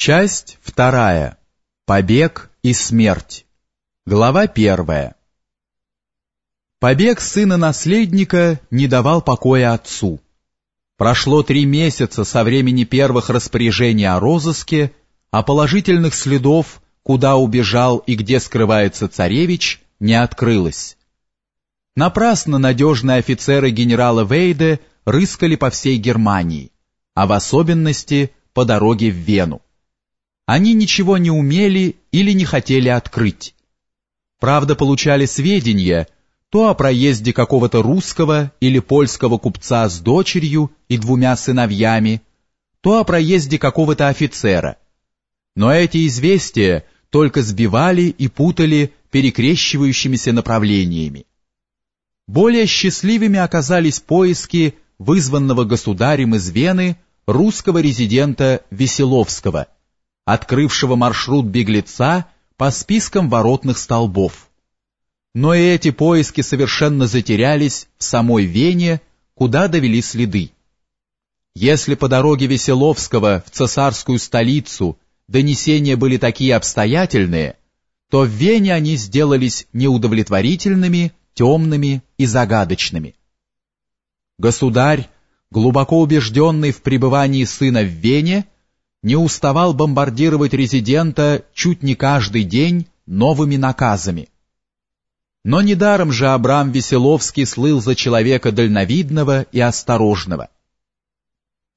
Часть вторая. Побег и смерть. Глава первая. Побег сына-наследника не давал покоя отцу. Прошло три месяца со времени первых распоряжений о розыске, а положительных следов, куда убежал и где скрывается царевич, не открылось. Напрасно надежные офицеры генерала Вейде рыскали по всей Германии, а в особенности по дороге в Вену они ничего не умели или не хотели открыть. Правда, получали сведения то о проезде какого-то русского или польского купца с дочерью и двумя сыновьями, то о проезде какого-то офицера. Но эти известия только сбивали и путали перекрещивающимися направлениями. Более счастливыми оказались поиски вызванного государем из Вены русского резидента Веселовского – открывшего маршрут беглеца по спискам воротных столбов. Но и эти поиски совершенно затерялись в самой Вене, куда довели следы. Если по дороге Веселовского в цесарскую столицу донесения были такие обстоятельные, то в Вене они сделались неудовлетворительными, темными и загадочными. Государь, глубоко убежденный в пребывании сына в Вене, не уставал бомбардировать резидента чуть не каждый день новыми наказами. Но недаром же Абрам Веселовский слыл за человека дальновидного и осторожного.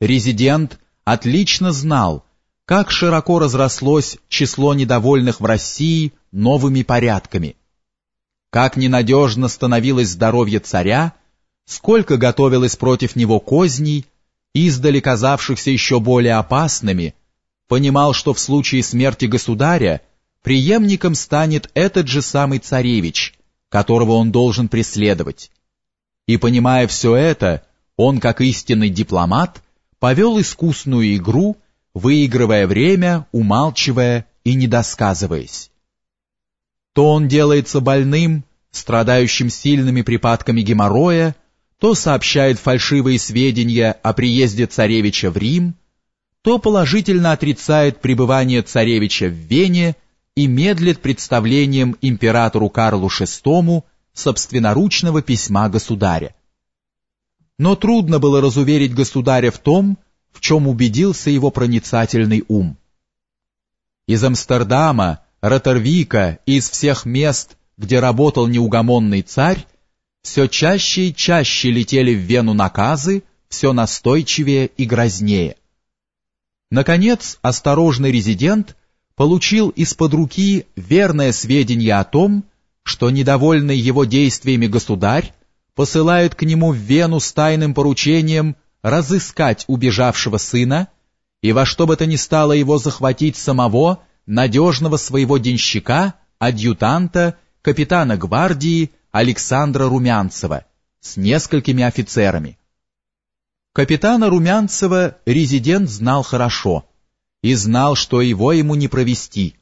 Резидент отлично знал, как широко разрослось число недовольных в России новыми порядками, как ненадежно становилось здоровье царя, сколько готовилось против него козней, издали казавшихся еще более опасными, понимал, что в случае смерти государя преемником станет этот же самый царевич, которого он должен преследовать. И понимая все это, он, как истинный дипломат, повел искусную игру, выигрывая время, умалчивая и недосказываясь. То он делается больным, страдающим сильными припадками геморроя, то сообщает фальшивые сведения о приезде царевича в Рим, то положительно отрицает пребывание царевича в Вене и медлит представлением императору Карлу VI собственноручного письма государя. Но трудно было разуверить государя в том, в чем убедился его проницательный ум. Из Амстердама, Ротервика и из всех мест, где работал неугомонный царь, все чаще и чаще летели в Вену наказы, все настойчивее и грознее. Наконец, осторожный резидент получил из-под руки верное сведение о том, что недовольный его действиями государь посылает к нему в Вену с тайным поручением разыскать убежавшего сына и во что бы то ни стало его захватить самого, надежного своего денщика, адъютанта, капитана гвардии, Александра Румянцева с несколькими офицерами. Капитана Румянцева резидент знал хорошо и знал, что его ему не провести.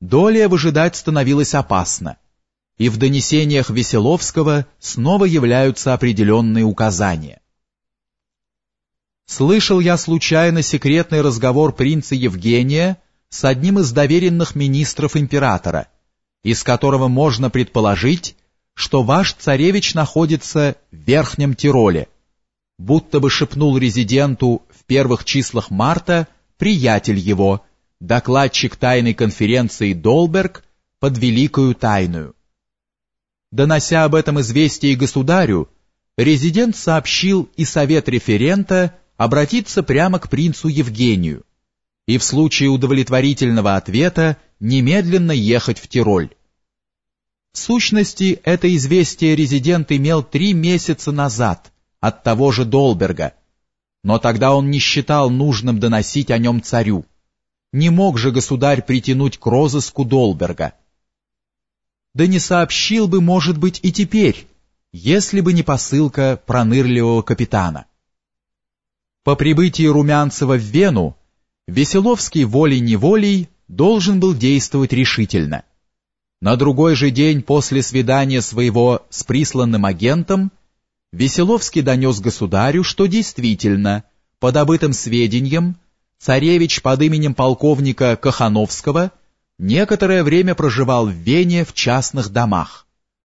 Долее выжидать становилось опасно, и в донесениях Веселовского снова являются определенные указания. Слышал я случайно секретный разговор принца Евгения с одним из доверенных министров императора, из которого можно предположить, что ваш царевич находится в Верхнем Тироле, будто бы шепнул резиденту в первых числах марта приятель его, докладчик тайной конференции Долберг под Великую Тайную. Донося об этом известие государю, резидент сообщил и совет референта обратиться прямо к принцу Евгению и в случае удовлетворительного ответа немедленно ехать в Тироль. В сущности, это известие резидент имел три месяца назад от того же Долберга, но тогда он не считал нужным доносить о нем царю. Не мог же государь притянуть к розыску Долберга. Да не сообщил бы, может быть, и теперь, если бы не посылка пронырливого капитана. По прибытии Румянцева в Вену Веселовский волей-неволей должен был действовать решительно – на другой же день после свидания своего с присланным агентом Веселовский донес государю, что действительно, по добытым сведениям, царевич под именем полковника Кахановского некоторое время проживал в Вене в частных домах.